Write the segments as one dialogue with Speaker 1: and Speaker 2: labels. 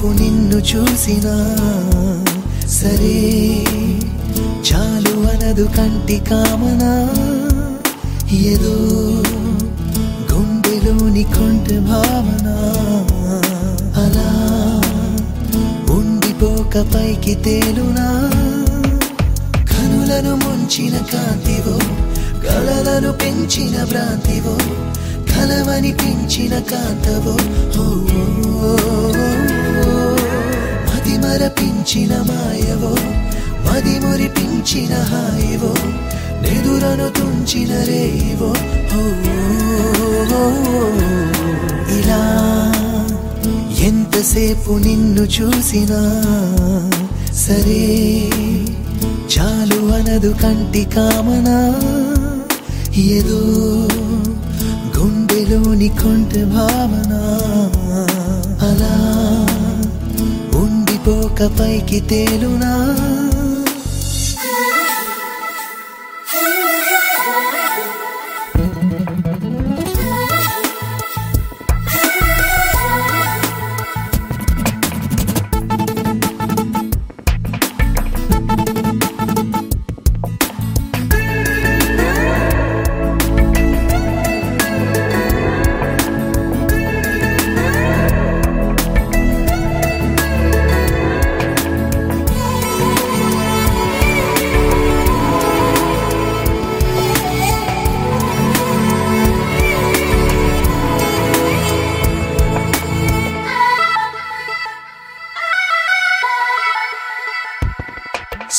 Speaker 1: ఇలా నిన్ను చూసినా సరే చాలు అనదు కంటి కామన? ఏదో గుండెలోని కొంటె భావన? అలా ఉండిపోక పైకి తేలునా? కనులను ముంచిన కాంతివో కళలను పెంచిన భ్రాంతివో కలవని పెంచిన కాంతవో ఓ, మరపించిన మాయవో మది మురిపించిన హాయవో నెదురను తుంచిన రేవో ఓ, ఇలా ఎంతసేపు నిన్ను చూసినా సరే చాలు అనదు కంటి కామనా. ఏదో గుండెలోని కొంటె భావన. అలా పైకి తేలునా?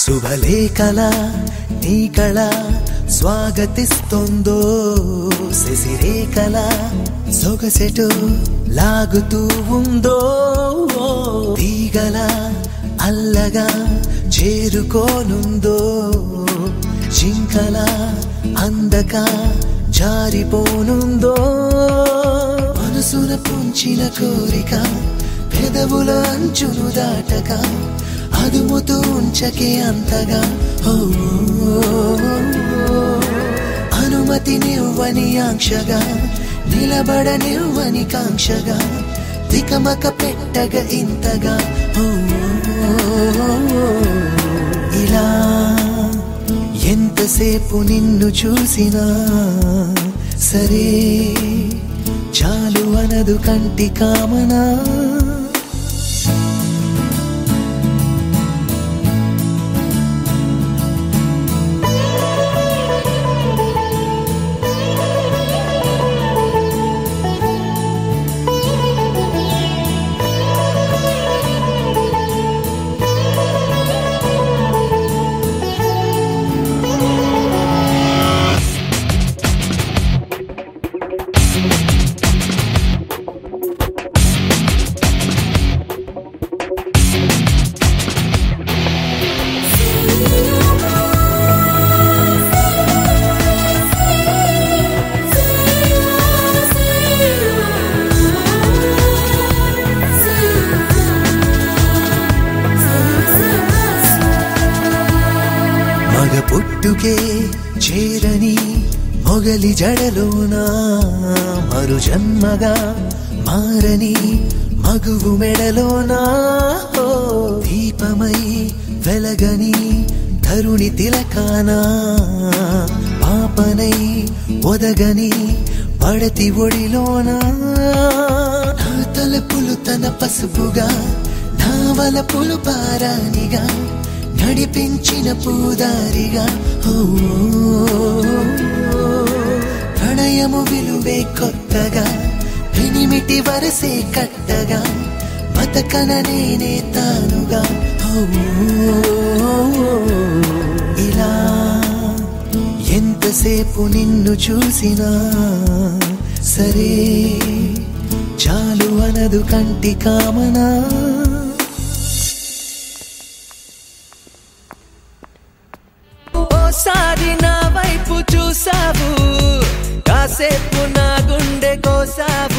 Speaker 1: శుభలేఖల నీ కళ స్వాగతిస్తుందో శశిరేఖల సొగసెటు లాగుతూ ఉందో తీగల అల్లగా చేరుకోనుందో జింకల అందక జారిపోనుందో మనసున పుంచిన కోరిక పెదవుల అంచును దాటక అదుముతూ ఉంచకే అంతగా. ఓ, అనుమతినివ్వని ఆంక్షగా నిలబడనివ్వని కాంక్షగా తికమక పెట్టగ ఇంతగా. ఓ, ఇలా ఎంతసేపు నిన్ను చూసినా సరే చాలు అనదు కంటి కామనా. నీకే చేరని మొగలి జడలోనా మరు జన్మగా మారని మగువు మెడలోనా దీపమై వెలగని ధరుణి తిలకానా పాపనై ఒదగని పడతి ఒడిలోనా? నా తలపులు తన పసుపుగా నా వలపులు పారానిగా నడిపించిన పూదారిగా. ప్రణయము విలువే కొత్తగా. పెనిమిటి వరసే కట్టగా. బతకన నేనే తానుగా. ఇలా ఎంతసేపు నిన్ను చూసినా సరే చాలు అనదు కంటి కామనా.
Speaker 2: ఒక్కోసారి నా వైపు చూసావు. కాసేపు నా గుండె కోసావు.